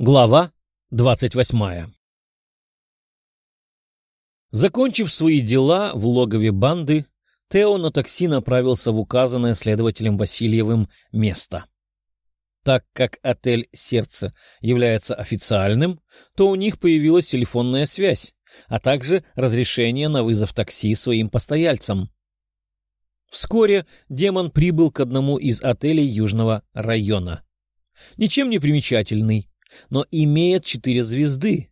Глава двадцать восьмая Закончив свои дела в логове банды, Тео на такси направился в указанное следователем Васильевым место. Так как отель «Сердце» является официальным, то у них появилась телефонная связь, а также разрешение на вызов такси своим постояльцам. Вскоре демон прибыл к одному из отелей Южного района. Ничем не примечательный, но имеет четыре звезды.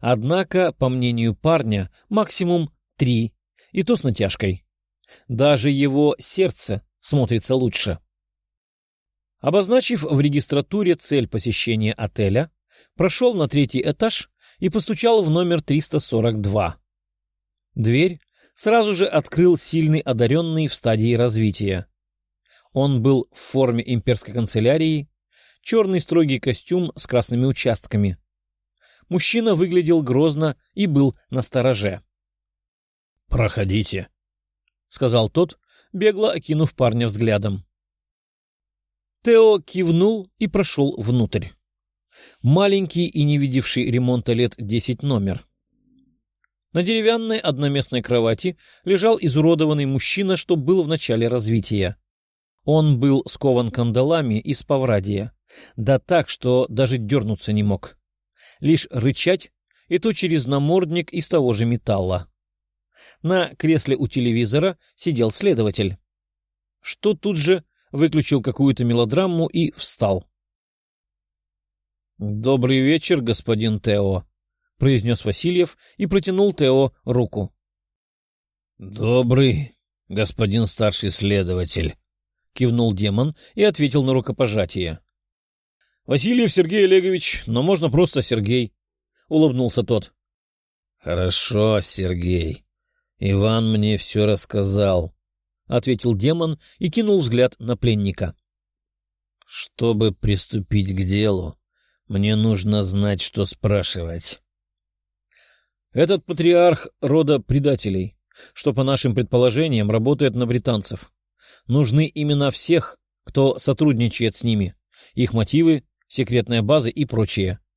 Однако, по мнению парня, максимум три, и то с натяжкой. Даже его сердце смотрится лучше. Обозначив в регистратуре цель посещения отеля, прошел на третий этаж и постучал в номер 342. Дверь сразу же открыл сильный одаренный в стадии развития. Он был в форме имперской канцелярии, черный строгий костюм с красными участками. Мужчина выглядел грозно и был на стороже. «Проходите», — сказал тот, бегло окинув парня взглядом. Тео кивнул и прошел внутрь. Маленький и не видевший ремонта лет десять номер. На деревянной одноместной кровати лежал изуродованный мужчина, что был в начале развития. Он был скован кандалами из паврадия. Да так, что даже дернуться не мог. Лишь рычать, и то через намордник из того же металла. На кресле у телевизора сидел следователь. Что тут же выключил какую-то мелодраму и встал. «Добрый вечер, господин Тео», — произнес Васильев и протянул Тео руку. «Добрый, господин старший следователь», — кивнул демон и ответил на рукопожатие. «Васильев Сергей Олегович, но можно просто Сергей», — улыбнулся тот. «Хорошо, Сергей. Иван мне все рассказал», — ответил демон и кинул взгляд на пленника. «Чтобы приступить к делу, мне нужно знать, что спрашивать». «Этот патриарх рода предателей, что, по нашим предположениям, работает на британцев. Нужны имена всех, кто сотрудничает с ними, их мотивы, секретная база и прочее. —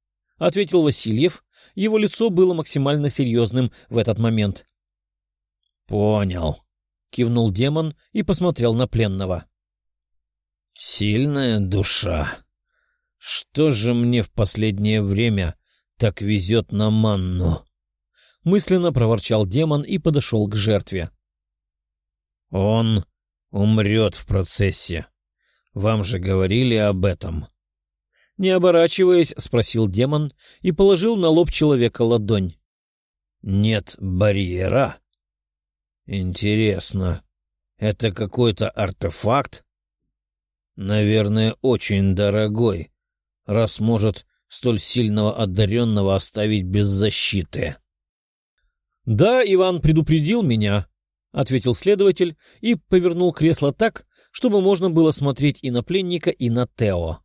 ответил Васильев. Его лицо было максимально серьезным в этот момент. — Понял, — кивнул демон и посмотрел на пленного. — Сильная душа. Что же мне в последнее время так везет на манну? Мысленно проворчал демон и подошел к жертве. — Он умрет в процессе. Вам же говорили об этом. Не оборачиваясь, спросил демон и положил на лоб человека ладонь. — Нет барьера? — Интересно, это какой-то артефакт? — Наверное, очень дорогой, раз может столь сильного одаренного оставить без защиты. — Да, Иван предупредил меня, — ответил следователь и повернул кресло так, чтобы можно было смотреть и на пленника, и на Тео.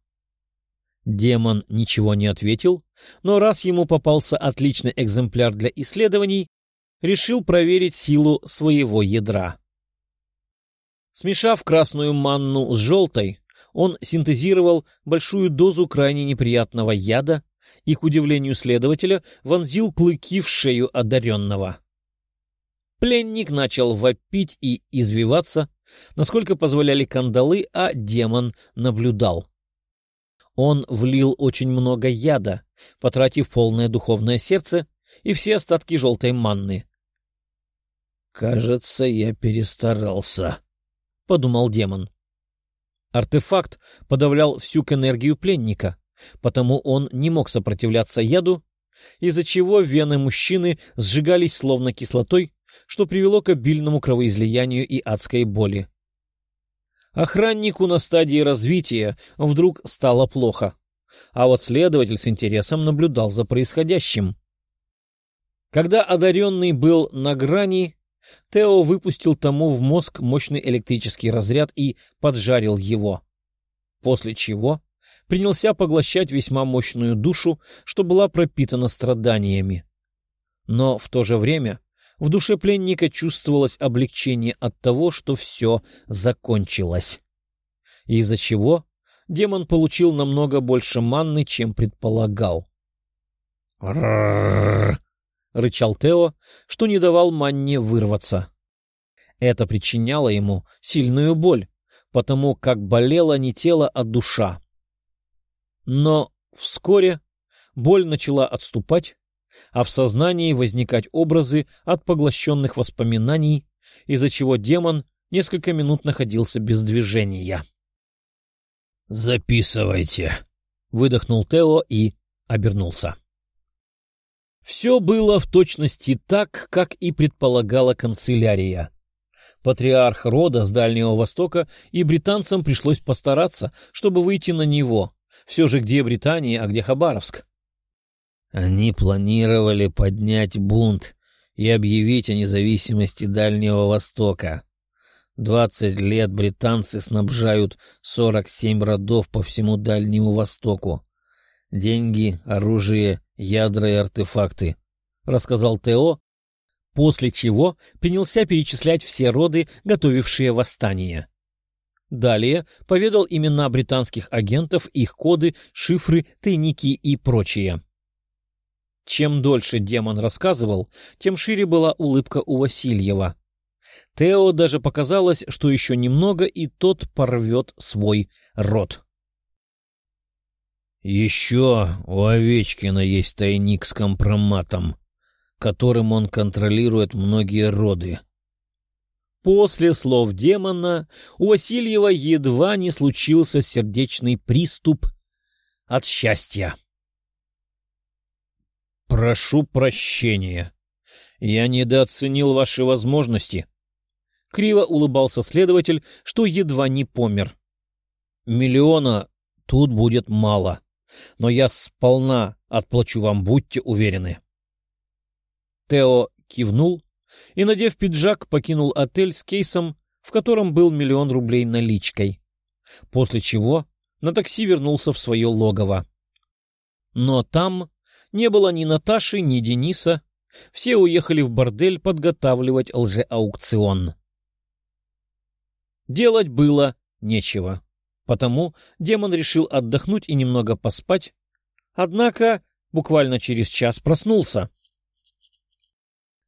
Демон ничего не ответил, но раз ему попался отличный экземпляр для исследований, решил проверить силу своего ядра. Смешав красную манну с желтой, он синтезировал большую дозу крайне неприятного яда и, к удивлению следователя, вонзил клыки в шею одаренного. Пленник начал вопить и извиваться, насколько позволяли кандалы, а демон наблюдал. Он влил очень много яда, потратив полное духовное сердце и все остатки желтой манны. «Кажется, я перестарался», — подумал демон. Артефакт подавлял всю к энергию пленника, потому он не мог сопротивляться яду, из-за чего вены мужчины сжигались словно кислотой, что привело к обильному кровоизлиянию и адской боли. Охраннику на стадии развития вдруг стало плохо, а вот следователь с интересом наблюдал за происходящим. Когда одаренный был на грани, Тео выпустил тому в мозг мощный электрический разряд и поджарил его. После чего принялся поглощать весьма мощную душу, что была пропитана страданиями. Но в то же время в душе пленника чувствовалось облегчение от того, что все закончилось. Из-за чего демон получил намного больше манны, чем предполагал. Рычал Тео, что не давал манне вырваться. Это причиняло ему сильную боль, потому как болело не тело, а душа. Но вскоре боль начала отступать, а в сознании возникать образы от поглощенных воспоминаний, из-за чего демон несколько минут находился без движения. «Записывайте», — выдохнул Тео и обернулся. Все было в точности так, как и предполагала канцелярия. Патриарх рода с Дальнего Востока, и британцам пришлось постараться, чтобы выйти на него. Все же где Британия, а где Хабаровск? Они планировали поднять бунт и объявить о независимости Дальнего Востока. Двадцать лет британцы снабжают сорок семь родов по всему Дальнему Востоку. Деньги, оружие, ядра и артефакты, — рассказал Тео, после чего принялся перечислять все роды, готовившие восстание. Далее поведал имена британских агентов, их коды, шифры, тайники и прочее. Чем дольше демон рассказывал, тем шире была улыбка у Васильева. Тео даже показалось, что еще немного, и тот порвет свой рот. «Еще у Овечкина есть тайник с компроматом, которым он контролирует многие роды». После слов демона у Васильева едва не случился сердечный приступ от счастья. «Прошу прощения. Я недооценил ваши возможности», Криво улыбался следователь, что едва не помер. «Миллиона тут будет мало, но я сполна отплачу вам, будьте уверены». Тео кивнул и, надев пиджак, покинул отель с кейсом, в котором был миллион рублей наличкой, после чего на такси вернулся в свое логово. Но там не было ни Наташи, ни Дениса, все уехали в бордель подготавливать лжеаукцион. Делать было нечего. Потому демон решил отдохнуть и немного поспать. Однако буквально через час проснулся.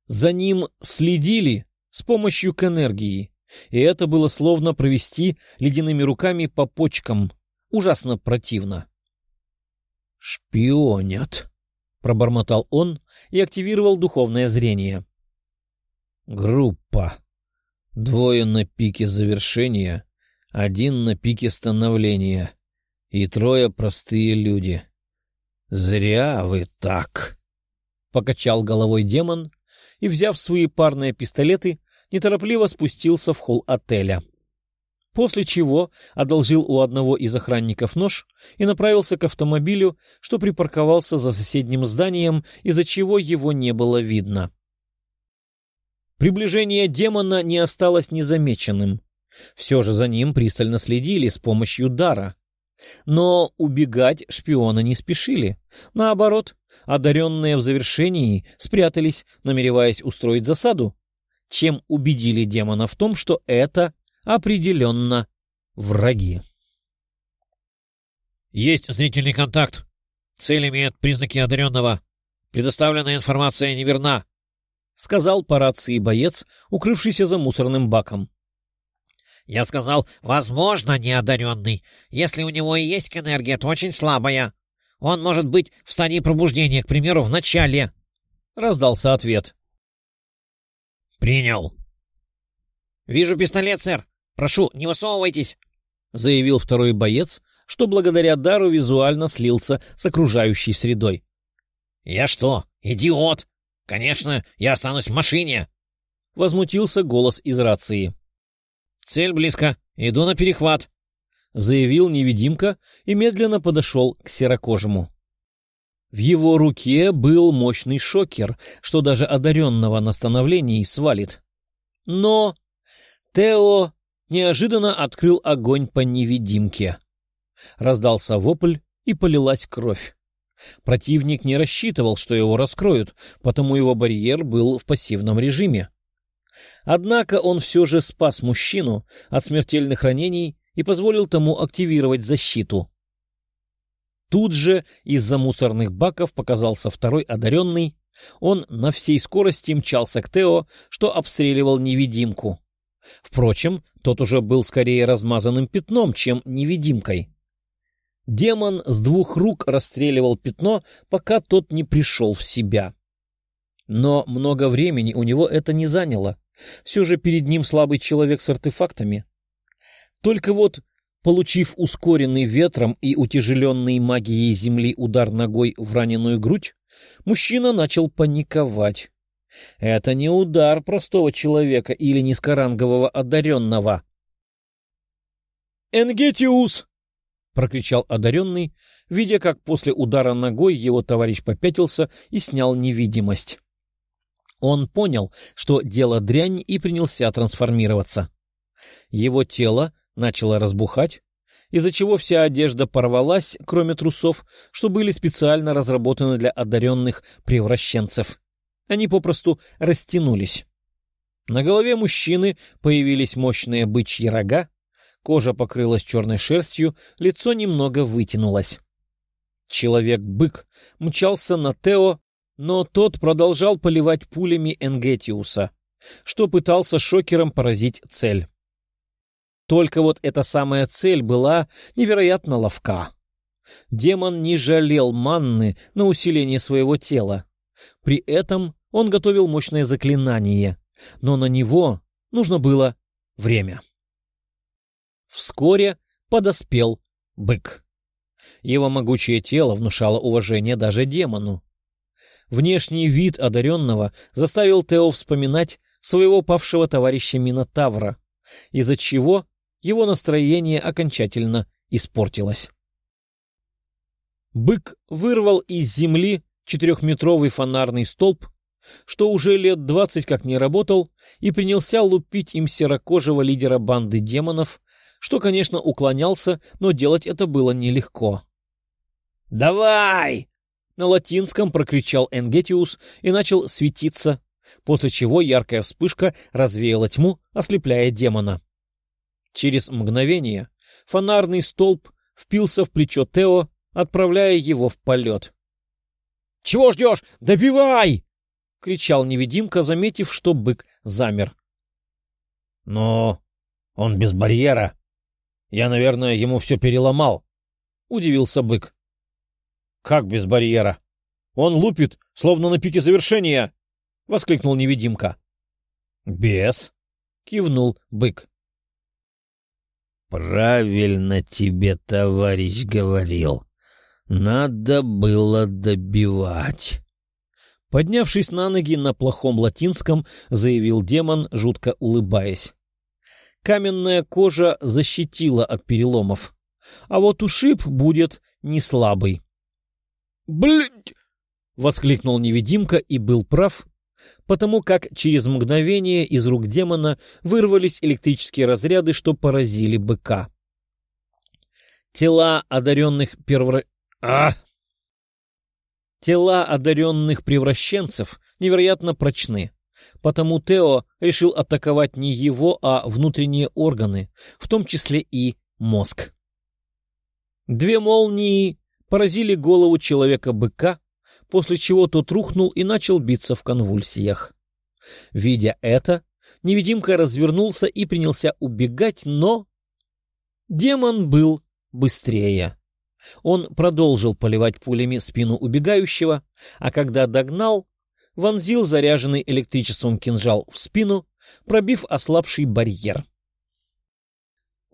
За ним следили с помощью к энергии, и это было словно провести ледяными руками по почкам. Ужасно противно. «Шпионят», — пробормотал он и активировал духовное зрение. «Группа», Двое на пике завершения, один на пике становления и трое простые люди. Зря вы так. Покачал головой демон и, взяв свои парные пистолеты, неторопливо спустился в холл отеля. После чего одолжил у одного из охранников нож и направился к автомобилю, что припарковался за соседним зданием, из-за чего его не было видно. — Приближение демона не осталось незамеченным. Все же за ним пристально следили с помощью дара. Но убегать шпионы не спешили. Наоборот, одаренные в завершении спрятались, намереваясь устроить засаду, чем убедили демона в том, что это определенно враги. «Есть зрительный контакт. Цель имеет признаки одаренного. Предоставленная информация неверна», — сказал по рации боец, укрывшийся за мусорным баком. — Я сказал, возможно, неодаренный. Если у него и есть энергия, то очень слабая. Он может быть в стадии пробуждения, к примеру, в начале. — раздался ответ. — Принял. — Вижу пистолет, сэр. Прошу, не высовывайтесь, — заявил второй боец, что благодаря дару визуально слился с окружающей средой. — Я что, идиот? «Конечно, я останусь в машине!» — возмутился голос из рации. «Цель близко. Иду на перехват», — заявил невидимка и медленно подошел к серокожему. В его руке был мощный шокер, что даже одаренного на становлении свалит. Но Тео неожиданно открыл огонь по невидимке. Раздался вопль, и полилась кровь. Противник не рассчитывал, что его раскроют, потому его барьер был в пассивном режиме. Однако он все же спас мужчину от смертельных ранений и позволил тому активировать защиту. Тут же из-за мусорных баков показался второй одаренный. Он на всей скорости мчался к Тео, что обстреливал невидимку. Впрочем, тот уже был скорее размазанным пятном, чем невидимкой. Демон с двух рук расстреливал пятно, пока тот не пришел в себя. Но много времени у него это не заняло. Все же перед ним слабый человек с артефактами. Только вот, получив ускоренный ветром и утяжеленный магией земли удар ногой в раненую грудь, мужчина начал паниковать. Это не удар простого человека или низкорангового одаренного. «Энгетиус!» — прокричал одаренный, видя, как после удара ногой его товарищ попятился и снял невидимость. Он понял, что дело дрянь, и принялся трансформироваться. Его тело начало разбухать, из-за чего вся одежда порвалась, кроме трусов, что были специально разработаны для одаренных превращенцев. Они попросту растянулись. На голове мужчины появились мощные бычьи рога, кожа покрылась черной шерстью, лицо немного вытянулось. Человек-бык мчался на Тео, но тот продолжал поливать пулями Энгетиуса, что пытался шокером поразить цель. Только вот эта самая цель была невероятно ловка. Демон не жалел манны на усиление своего тела. При этом он готовил мощное заклинание, но на него нужно было время. Вскоре подоспел бык. Его могучее тело внушало уважение даже демону. Внешний вид одаренного заставил Тео вспоминать своего павшего товарища Минотавра, из-за чего его настроение окончательно испортилось. Бык вырвал из земли четырехметровый фонарный столб, что уже лет двадцать как не работал, и принялся лупить им серокожего лидера банды демонов, что, конечно, уклонялся, но делать это было нелегко. «Давай!» На латинском прокричал Энгетиус и начал светиться, после чего яркая вспышка развеяла тьму, ослепляя демона. Через мгновение фонарный столб впился в плечо Тео, отправляя его в полет. — Чего ждешь? Добивай! — кричал невидимка, заметив, что бык замер. — Но он без барьера. Я, наверное, ему все переломал, — удивился бык. «Как без барьера? Он лупит, словно на пике завершения!» — воскликнул невидимка. «Без!» — кивнул бык. «Правильно тебе товарищ говорил. Надо было добивать». Поднявшись на ноги на плохом латинском, заявил демон, жутко улыбаясь. Каменная кожа защитила от переломов, а вот ушиб будет не слабый. «Блядь!» — воскликнул невидимка и был прав, потому как через мгновение из рук демона вырвались электрические разряды, что поразили быка. Тела одаренных первра... А! Тела одаренных превращенцев невероятно прочны, потому Тео решил атаковать не его, а внутренние органы, в том числе и мозг. Две молнии поразили голову человека-быка, после чего тот рухнул и начал биться в конвульсиях. Видя это, невидимка развернулся и принялся убегать, но... Демон был быстрее. Он продолжил поливать пулями спину убегающего, а когда догнал, вонзил заряженный электричеством кинжал в спину, пробив ослабший барьер.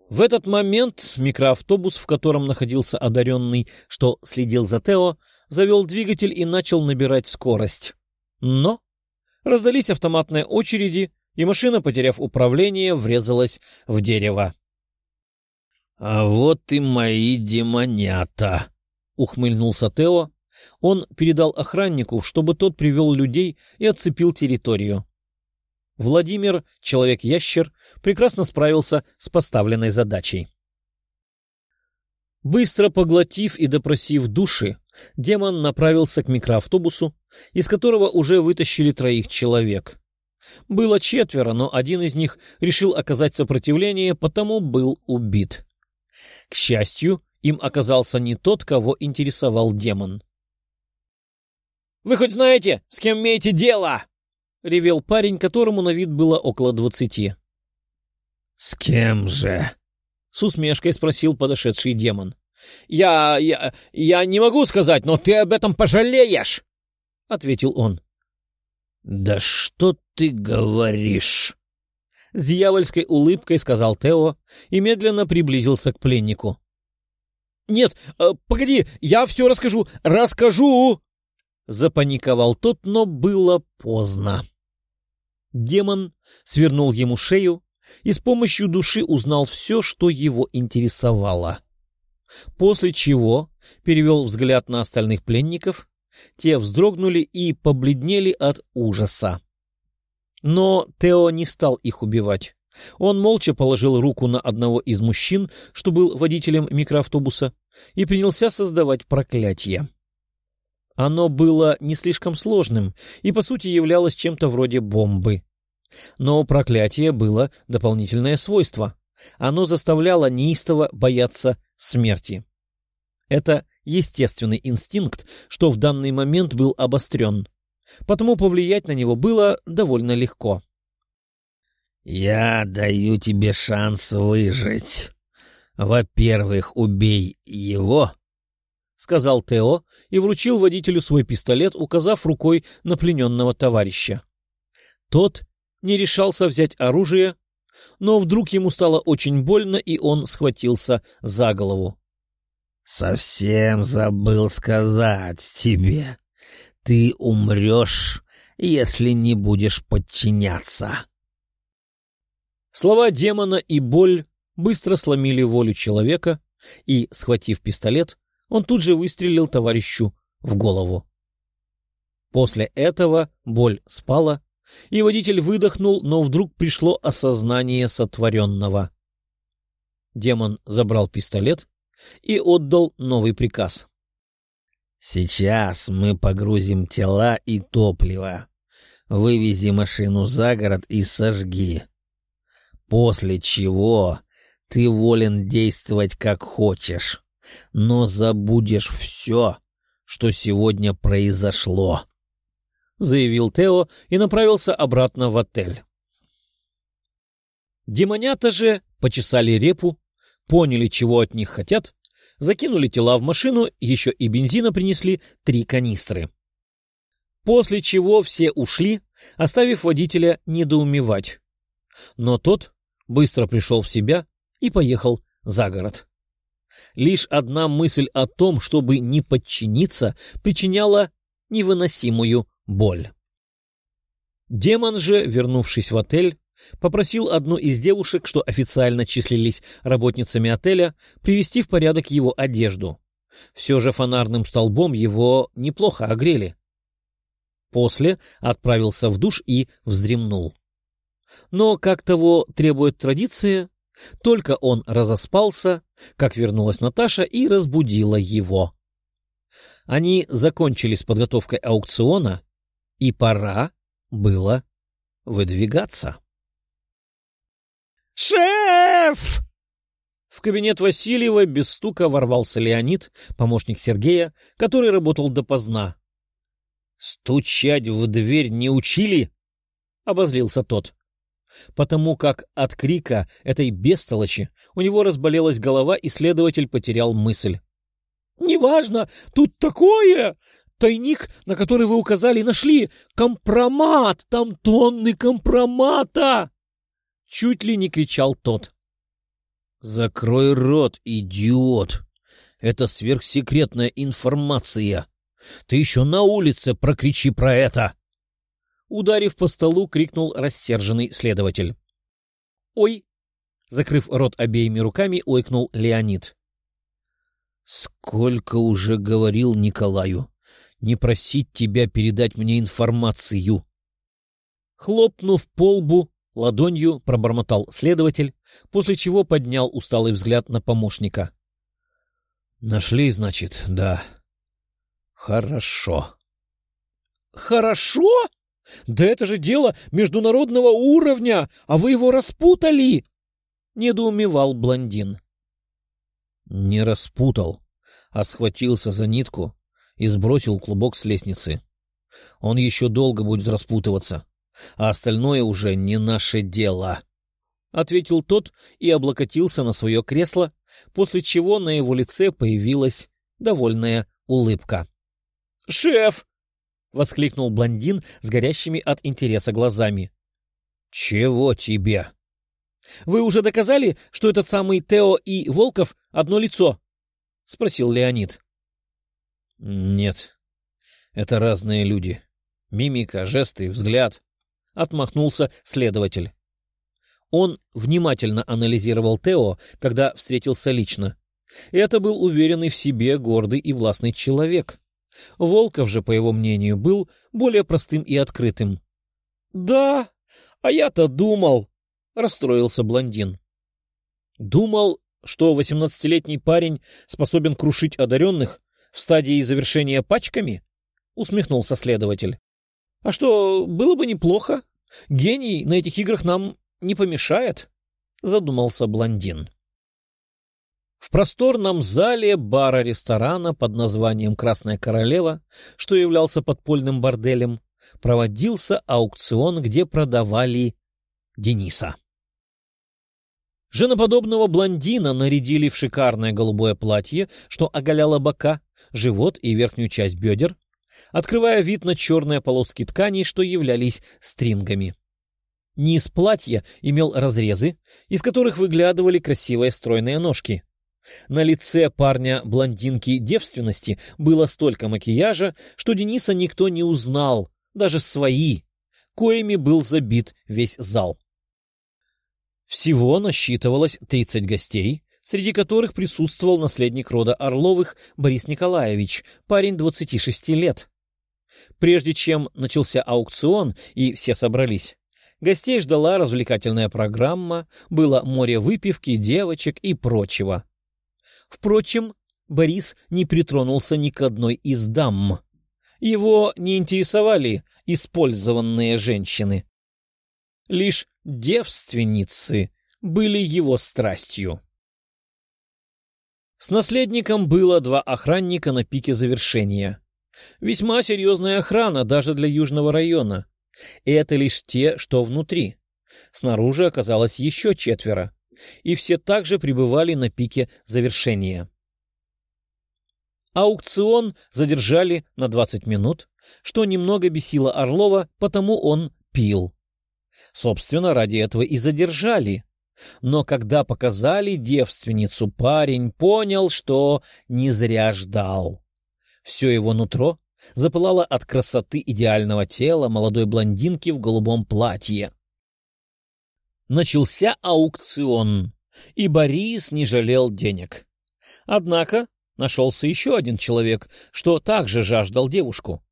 В этот момент микроавтобус, в котором находился одаренный, что следил за Тео, завел двигатель и начал набирать скорость. Но раздались автоматные очереди, и машина, потеряв управление, врезалась в дерево. — А вот и мои демонята! — ухмыльнулся Тео. Он передал охраннику, чтобы тот привел людей и отцепил территорию. Владимир, человек-ящер, прекрасно справился с поставленной задачей. Быстро поглотив и допросив души, демон направился к микроавтобусу, из которого уже вытащили троих человек. Было четверо, но один из них решил оказать сопротивление, потому был убит. К счастью, им оказался не тот, кого интересовал демон. «Вы хоть знаете, с кем имеете дело?» — ревел парень, которому на вид было около двадцати. «С кем же?» — с усмешкой спросил подошедший демон. «Я... я... я не могу сказать, но ты об этом пожалеешь!» — ответил он. «Да что ты говоришь?» С дьявольской улыбкой сказал Тео и медленно приблизился к пленнику. «Нет, э, погоди, я все расскажу, расскажу!» Запаниковал тот, но было поздно. Демон свернул ему шею и с помощью души узнал все, что его интересовало. После чего перевел взгляд на остальных пленников, те вздрогнули и побледнели от ужаса. Но Тео не стал их убивать. Он молча положил руку на одного из мужчин, что был водителем микроавтобуса, и принялся создавать проклятие. Оно было не слишком сложным и, по сути, являлось чем-то вроде бомбы. Но проклятие было дополнительное свойство. Оно заставляло неистово бояться смерти. Это естественный инстинкт, что в данный момент был обострен. Потому повлиять на него было довольно легко. «Я даю тебе шанс выжить. Во-первых, убей его, — сказал Тео и вручил водителю свой пистолет, указав рукой на плененного товарища. Тот не решался взять оружие, но вдруг ему стало очень больно, и он схватился за голову. «Совсем забыл сказать тебе. Ты умрешь, если не будешь подчиняться». Слова демона и боль быстро сломили волю человека, и, схватив пистолет, он тут же выстрелил товарищу в голову. После этого боль спала, и водитель выдохнул, но вдруг пришло осознание сотворенного. Демон забрал пистолет и отдал новый приказ. «Сейчас мы погрузим тела и топливо. Вывези машину за город и сожги. После чего ты волен действовать как хочешь но забудешь все, что сегодня произошло», — заявил Тео и направился обратно в отель. Демонята же почесали репу, поняли, чего от них хотят, закинули тела в машину, еще и бензина принесли три канистры. После чего все ушли, оставив водителя недоумевать. Но тот быстро пришел в себя и поехал за город. Лишь одна мысль о том, чтобы не подчиниться, причиняла невыносимую боль. Демон же, вернувшись в отель, попросил одну из девушек, что официально числились работницами отеля, привести в порядок его одежду. Все же фонарным столбом его неплохо огрели. После отправился в душ и вздремнул. Но, как того требует традиция, только он разоспался, как вернулась Наташа и разбудила его. Они закончили с подготовкой аукциона, и пора было выдвигаться. «Шеф!» В кабинет Васильева без стука ворвался Леонид, помощник Сергея, который работал допоздна. «Стучать в дверь не учили?» — обозлился тот потому как от крика этой бестолочи у него разболелась голова, и следователь потерял мысль. — Неважно, тут такое! Тайник, на который вы указали, нашли! Компромат! Там тонны компромата! Чуть ли не кричал тот. — Закрой рот, идиот! Это сверхсекретная информация! Ты еще на улице прокричи про это! Ударив по столу, крикнул рассерженный следователь. «Ой!» Закрыв рот обеими руками, ойкнул Леонид. «Сколько уже говорил Николаю, не просить тебя передать мне информацию!» Хлопнув по лбу, ладонью пробормотал следователь, после чего поднял усталый взгляд на помощника. «Нашли, значит, да. Хорошо». «Хорошо?» «Да это же дело международного уровня, а вы его распутали!» — недоумевал блондин. Не распутал, а схватился за нитку и сбросил клубок с лестницы. Он еще долго будет распутываться, а остальное уже не наше дело. — ответил тот и облокотился на свое кресло, после чего на его лице появилась довольная улыбка. «Шеф!» — воскликнул блондин с горящими от интереса глазами. «Чего тебе?» «Вы уже доказали, что этот самый Тео и Волков одно лицо?» — спросил Леонид. «Нет, это разные люди. Мимика, жесты, взгляд», — отмахнулся следователь. Он внимательно анализировал Тео, когда встретился лично. Это был уверенный в себе, гордый и властный человек. Волков же, по его мнению, был более простым и открытым. — Да, а я-то думал, — расстроился блондин. — Думал, что восемнадцатилетний парень способен крушить одаренных в стадии завершения пачками? — усмехнулся следователь. — А что, было бы неплохо. Гений на этих играх нам не помешает, — задумался блондин. В просторном зале бара-ресторана под названием «Красная королева», что являлся подпольным борделем, проводился аукцион, где продавали Дениса. Женоподобного блондина нарядили в шикарное голубое платье, что оголяло бока, живот и верхнюю часть бедер, открывая вид на черные полоски ткани, что являлись стрингами. Низ платья имел разрезы, из которых выглядывали красивые стройные ножки. На лице парня-блондинки девственности было столько макияжа, что Дениса никто не узнал, даже свои, коими был забит весь зал. Всего насчитывалось 30 гостей, среди которых присутствовал наследник рода Орловых Борис Николаевич, парень 26 лет. Прежде чем начался аукцион и все собрались, гостей ждала развлекательная программа, было море выпивки, девочек и прочего. Впрочем, Борис не притронулся ни к одной из дам. Его не интересовали использованные женщины. Лишь девственницы были его страстью. С наследником было два охранника на пике завершения. Весьма серьезная охрана даже для южного района. И это лишь те, что внутри. Снаружи оказалось еще четверо и все также пребывали на пике завершения. Аукцион задержали на 20 минут, что немного бесило Орлова, потому он пил. Собственно, ради этого и задержали. Но когда показали девственницу, парень понял, что не зря ждал. Все его нутро запылало от красоты идеального тела молодой блондинки в голубом платье. Начался аукцион, и Борис не жалел денег. Однако нашелся еще один человек, что также жаждал девушку.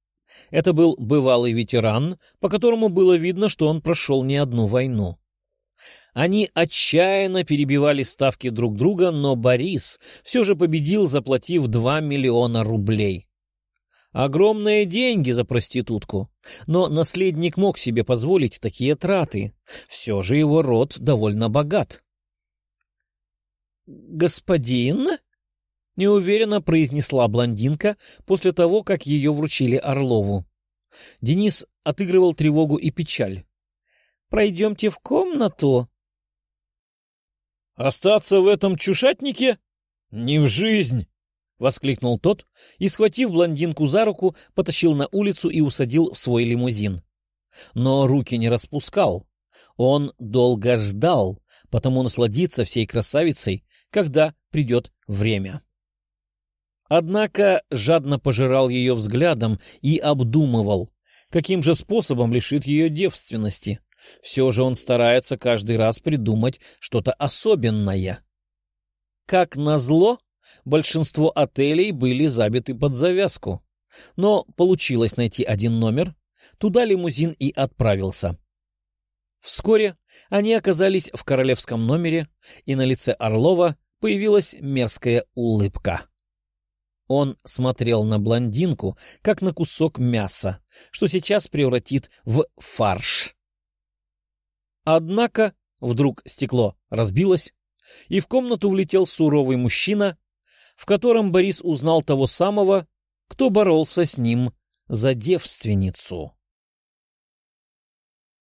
Это был бывалый ветеран, по которому было видно, что он прошел не одну войну. Они отчаянно перебивали ставки друг друга, но Борис все же победил, заплатив два миллиона рублей. Огромные деньги за проститутку. Но наследник мог себе позволить такие траты. Все же его род довольно богат. «Господин?» — неуверенно произнесла блондинка после того, как ее вручили Орлову. Денис отыгрывал тревогу и печаль. «Пройдемте в комнату». «Остаться в этом чушатнике? Не в жизнь!» — воскликнул тот и, схватив блондинку за руку, потащил на улицу и усадил в свой лимузин. Но руки не распускал. Он долго ждал, потому насладиться всей красавицей, когда придет время. Однако жадно пожирал ее взглядом и обдумывал, каким же способом лишит ее девственности. Все же он старается каждый раз придумать что-то особенное. Как назло, большинство отелей были забиты под завязку. Но получилось найти один номер, туда лимузин и отправился. Вскоре они оказались в королевском номере, и на лице Орлова появилась мерзкая улыбка. Он смотрел на блондинку, как на кусок мяса, что сейчас превратит в фарш. Однако вдруг стекло разбилось, и в комнату влетел суровый мужчина в котором Борис узнал того самого, кто боролся с ним за девственницу.